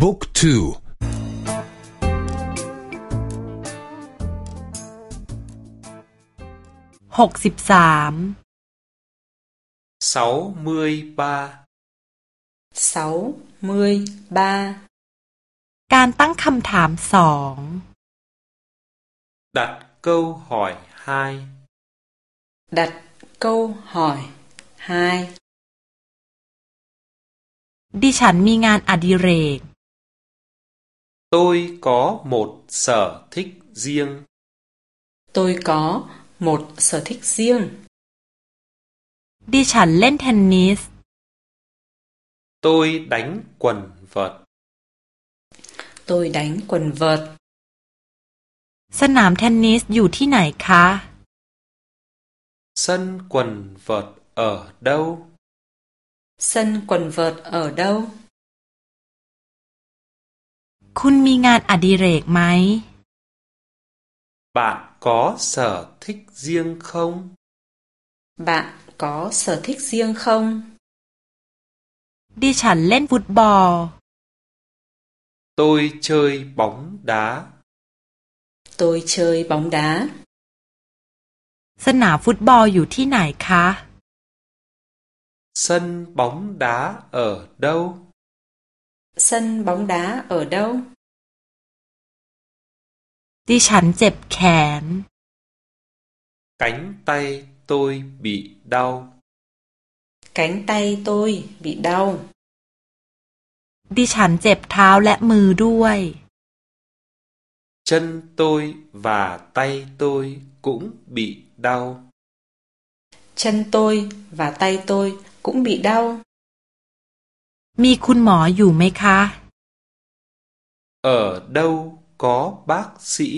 บุ๊กทูหกสิบสาม sáu mươi ba sáu mươi ba การตั้งคำถามสอง đặt câu hỏi hai đặt câu hỏi hai ดิฉันมีงานอดิเรก tôi có một sở thích riêng tôi có một sở thích riêng ดิฉันเล่นเทนนิส tôi đánh quần vợt tôi đánh quần vợt สนามเทนนิสอยู่ที่ไหนคะ sân quần vợt ở đâu sân quần vợt ở đâu คุณมีงานอดิเรกไหม bạn có sở thích riêng không bạn có sở thích riêng không ดิฉันเล่นฟุตบอล tôi chơi bóng đá tôi chơi bóng đá สนามฟุตบอลอยู่ที่ไหนคะ sân bóng đá ở đâu sân bóng đá ở đâu ดิฉันเจ็บแขน cánh tay tôi bị đau cánh tay tôi bị đau ดิฉันเจ็บเท้าและมือด้วย chân tôi và tay tôi cũng bị đau chân tôi và tay tôi cũng bị đau มีคุณหมออยู่ไหมคะ ở đâu có bác sĩ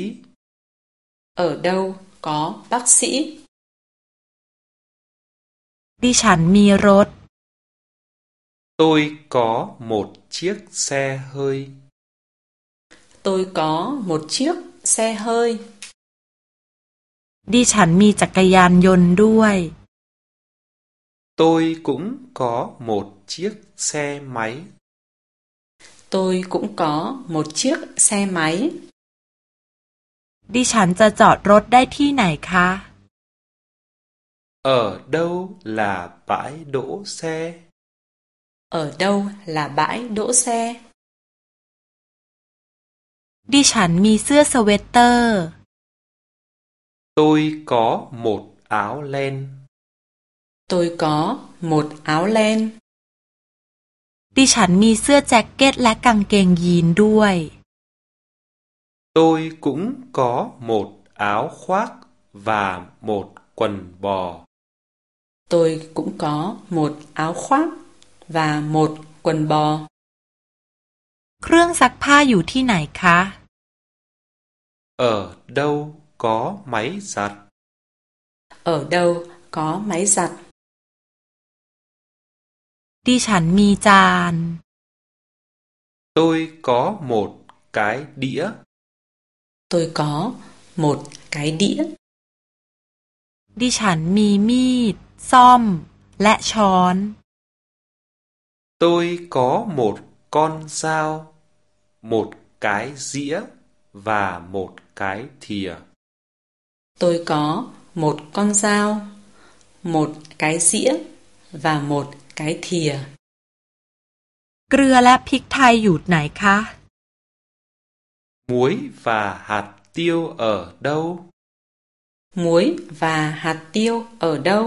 ở đâu có bác sĩ ดิฉันมีรถ tôi có một chiếc xe hơi tôi có một chiếc xe hơi ดิฉันมีจักรยานยนต์ด้วย tôi cũng có một chiếc xe máy tôi cũng có một chiếc xe máy ดิฉันจะจอดรถได้ที่ไหนคะ ở đâu là bãi đỗ xe ở đâu là bãi đỗ xe ดิฉันมีเสื้อสเวตเตอร์ tôi có một áo len tôi có một áo len ดิฉันมีเสื้อแจ็คเก็ตและกางเกงยีนด้วย tôi cũng có một áo khoác và một quần bò tôi cũng có một áo khoác và một quần bò เครื่องซักผ้าอยู่ที่ไหนคะ ở đâu có máy giặt ở đâu có máy giặt ดิฉันมีจาน tôi có một cái đĩa tôi có một cái đĩa ดิฉันมีมีด ซ่อม และช้อน tôi có một con dao một cái dĩa và một cái thìa tôi có một con dao một cái dĩa và một cái thìa เกลือและพริกไทยอยู่ไหนคะ muối và hạt tiêu ở đâu muối và hạt tiêu ở đâu